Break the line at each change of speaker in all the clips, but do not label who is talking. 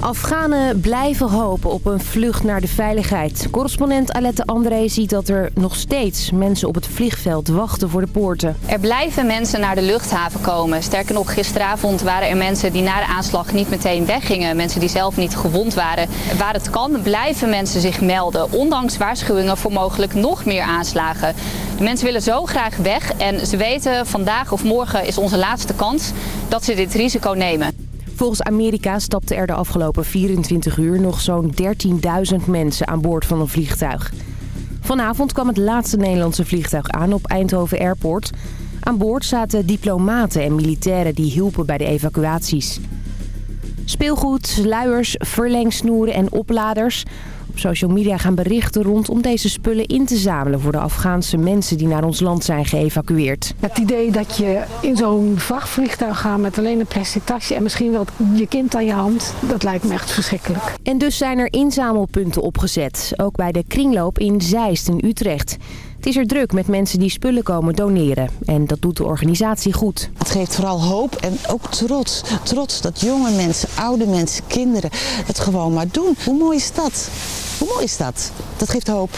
Afghanen blijven hopen op een vlucht naar de veiligheid. Correspondent Alette André ziet dat er nog steeds mensen op het vliegveld wachten voor de poorten.
Er blijven mensen naar de luchthaven komen. Sterker nog, gisteravond waren er mensen die na de aanslag niet meteen weggingen. Mensen die zelf niet gewond waren. Waar het kan blijven mensen zich melden. Ondanks waarschuwingen voor mogelijk nog meer aanslagen. De mensen willen zo graag weg en ze weten vandaag of morgen is onze laatste kans dat ze dit risico nemen.
Volgens Amerika stapten er de afgelopen 24 uur nog zo'n 13.000 mensen aan boord van een vliegtuig. Vanavond kwam het laatste Nederlandse vliegtuig aan op Eindhoven Airport. Aan boord zaten diplomaten en militairen die hielpen bij de evacuaties. Speelgoed, luiers, verlengsnoeren en opladers. Op social media gaan berichten rond om deze spullen in te zamelen voor de Afghaanse mensen die naar ons land zijn geëvacueerd.
Het idee dat je in zo'n vrachtvliegtuig gaat met alleen een plastic tasje en misschien wel je kind aan je hand, dat lijkt me echt verschrikkelijk.
En dus zijn er inzamelpunten opgezet, ook bij de kringloop in Zeist in Utrecht. Het is er druk met mensen die spullen komen doneren. En dat doet de organisatie goed.
Het geeft vooral hoop en ook trots. Trots dat jonge mensen, oude mensen, kinderen het gewoon maar doen. Hoe mooi is dat? Hoe mooi is dat? Dat geeft hoop.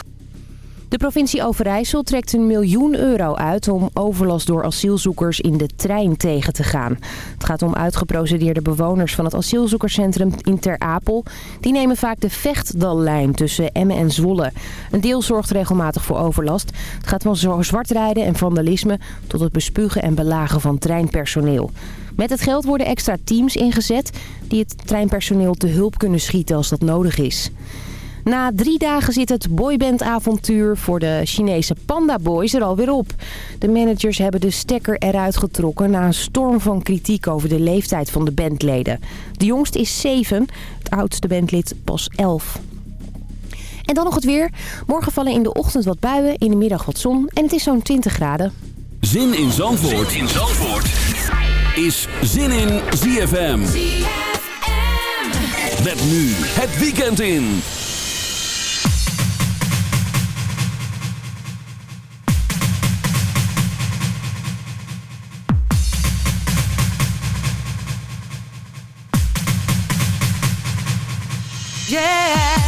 De provincie Overijssel trekt een miljoen euro uit om overlast door asielzoekers in de trein tegen te gaan. Het gaat om uitgeprocedeerde bewoners van het asielzoekerscentrum in Ter Apel. Die nemen vaak de vechtdallijn tussen Emmen en Zwolle. Een deel zorgt regelmatig voor overlast. Het gaat van zwartrijden en vandalisme tot het bespugen en belagen van treinpersoneel. Met het geld worden extra teams ingezet die het treinpersoneel te hulp kunnen schieten als dat nodig is. Na drie dagen zit het boybandavontuur voor de Chinese Panda Boys er alweer op. De managers hebben de stekker eruit getrokken na een storm van kritiek over de leeftijd van de bandleden. De jongste is 7, het oudste bandlid pas 11. En dan nog het weer. Morgen vallen in de ochtend wat buien, in de middag wat zon en het is zo'n 20 graden.
Zin in Zandvoort, in Zandvoort. is Zin in ZFM. ZFM. Met nu het weekend in.
Yeah.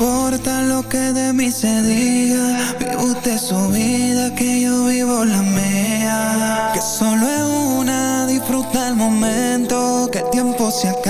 importa lo que de mí se diga. Vive usted su vida, que yo vivo la mía. Que solo es una, disfruta el momento Que el
tiempo se acaba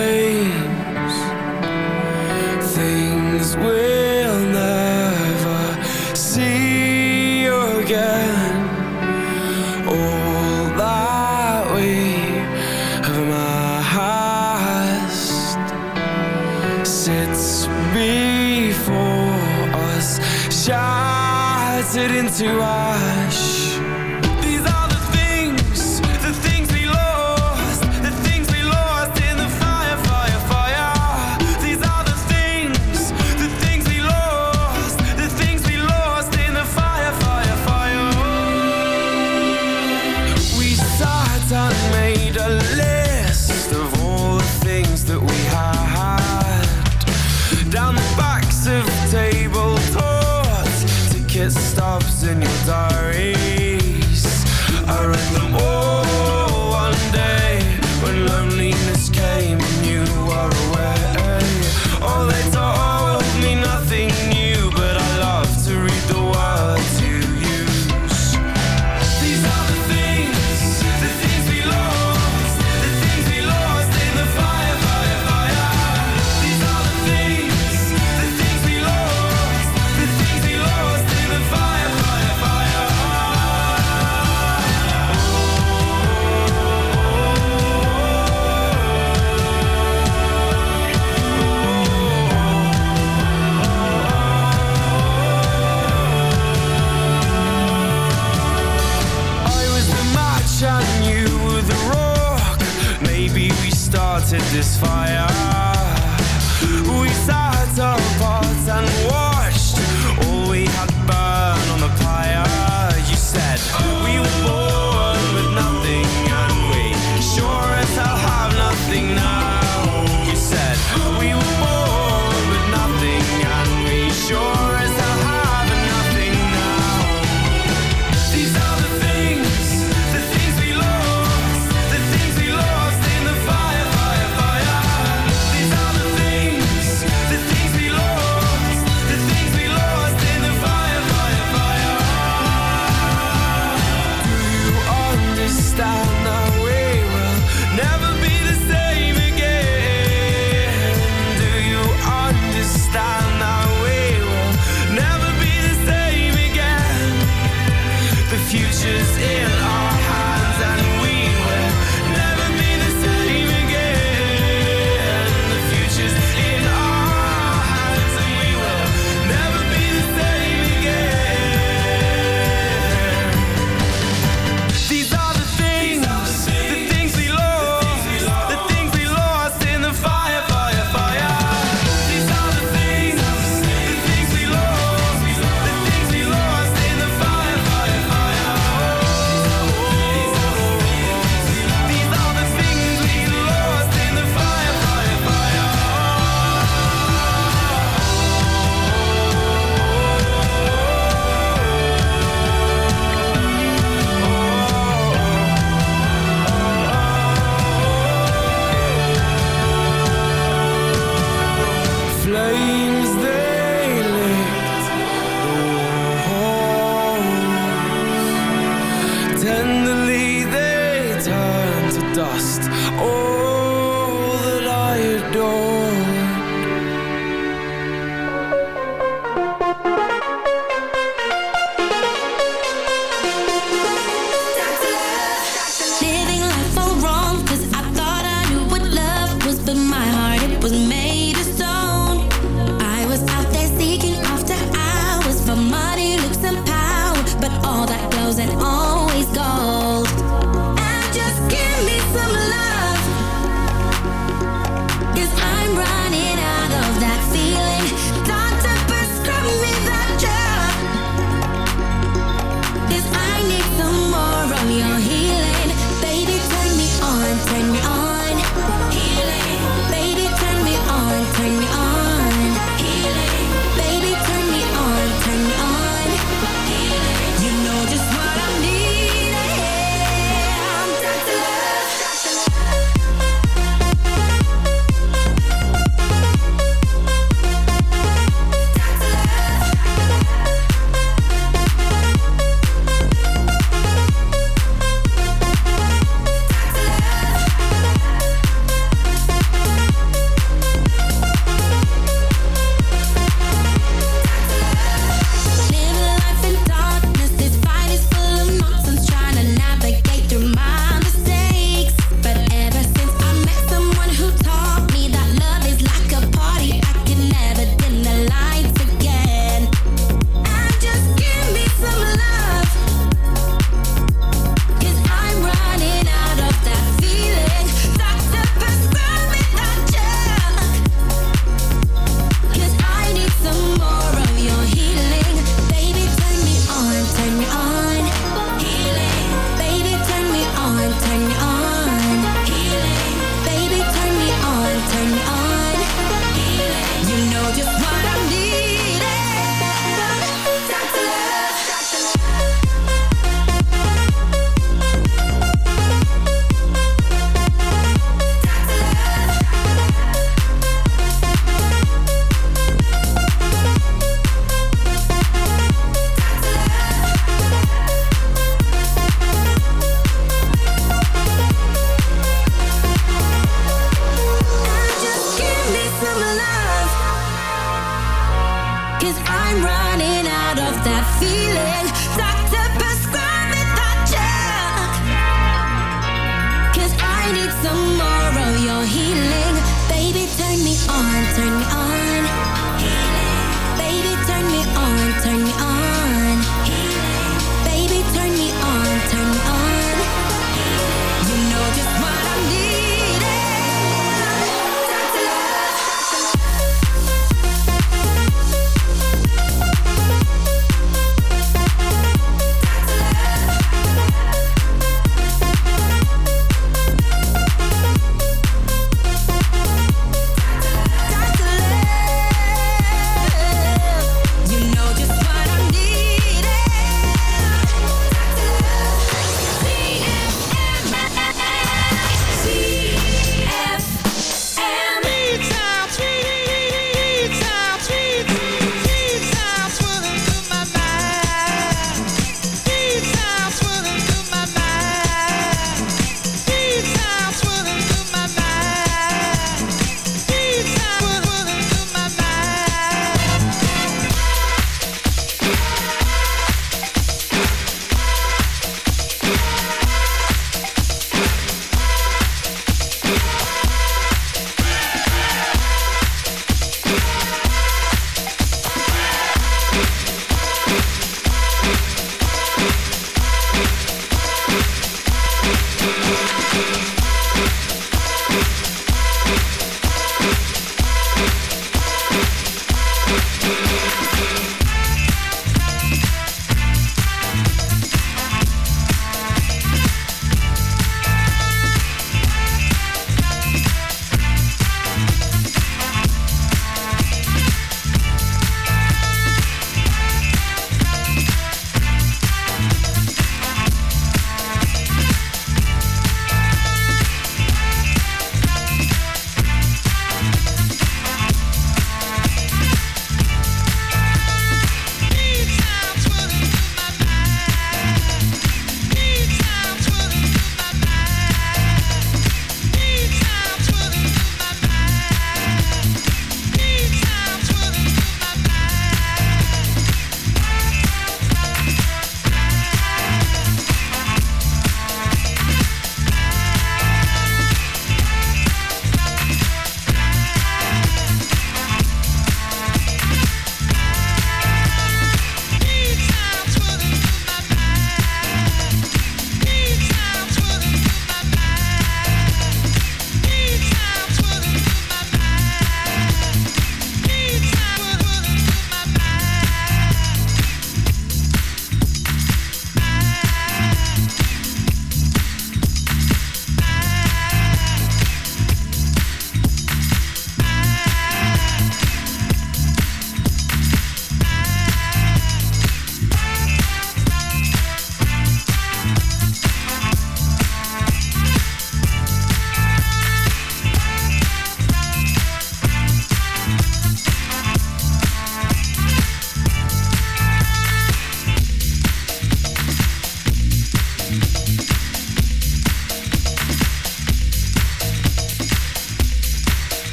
to us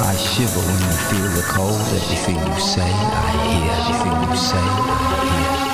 I shiver when you feel the cold. Everything you say, I hear. Everything you say, I hear.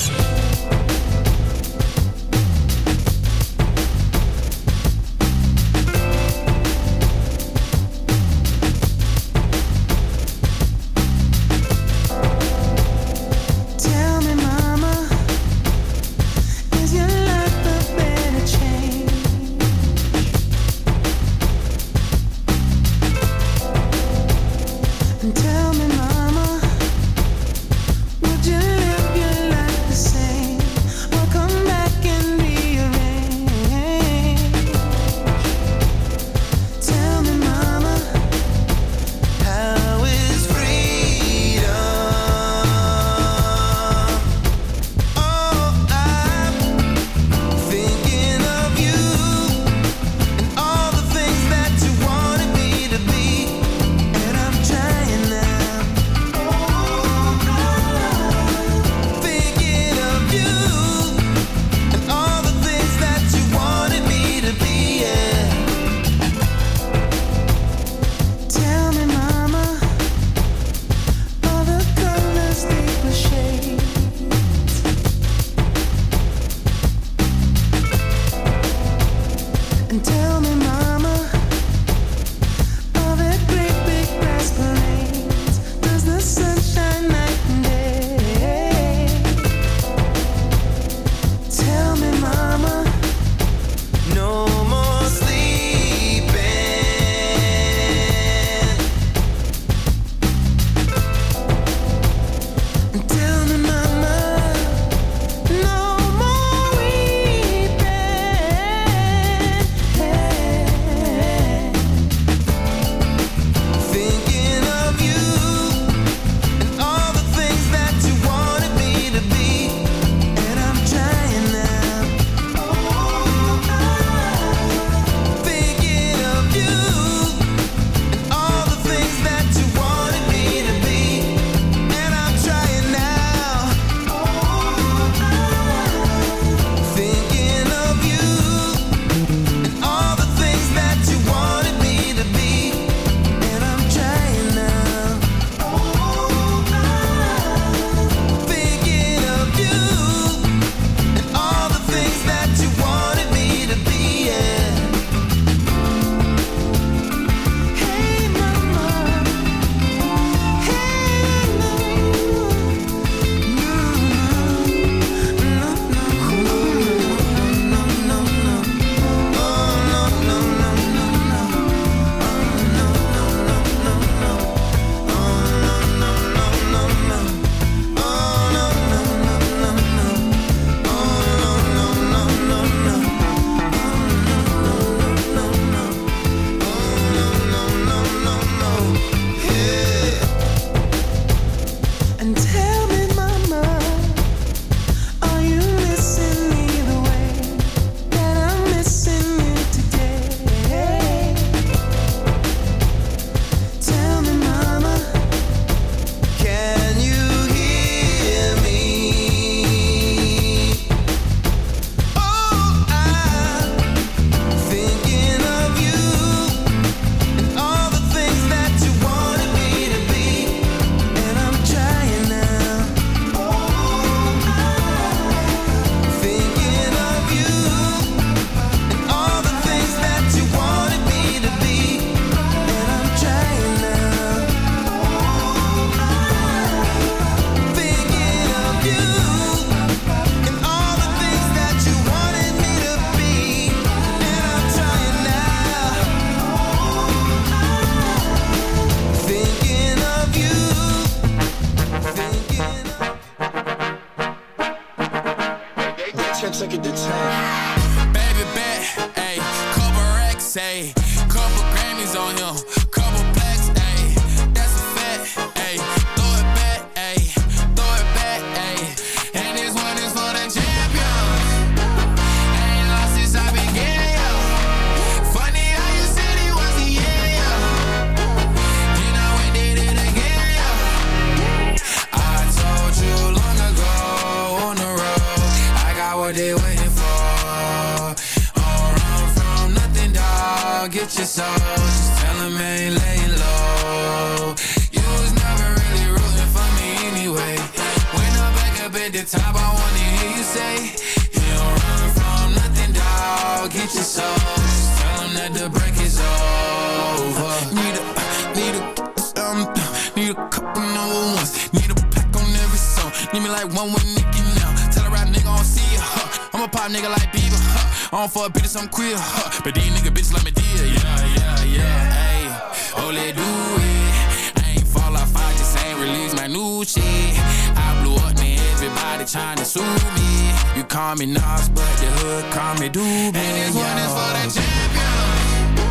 Everybody trying to
sue me. You call me Nas, but the hood call me Doobie. And this one is for the champion.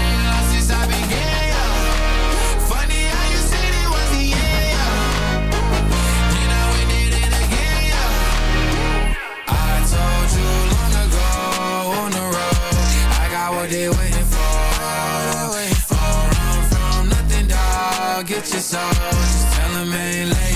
Ain't lost since I began. what they waiting for. Far from nothing, dog. Get your soul. Just tell them ain't late.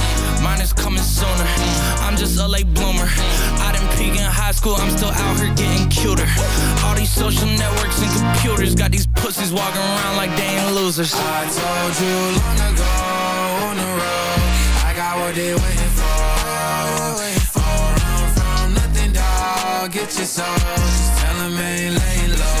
mine is coming sooner. I'm just a late bloomer. I didn't peak in high school, I'm still out here getting cuter. All these social networks and computers got these pussies walking around like they ain't losers.
I told you long ago on the road, I got what they waiting for. Don't run from nothing, dog. Get your soul. Just tell 'em ain't laying low.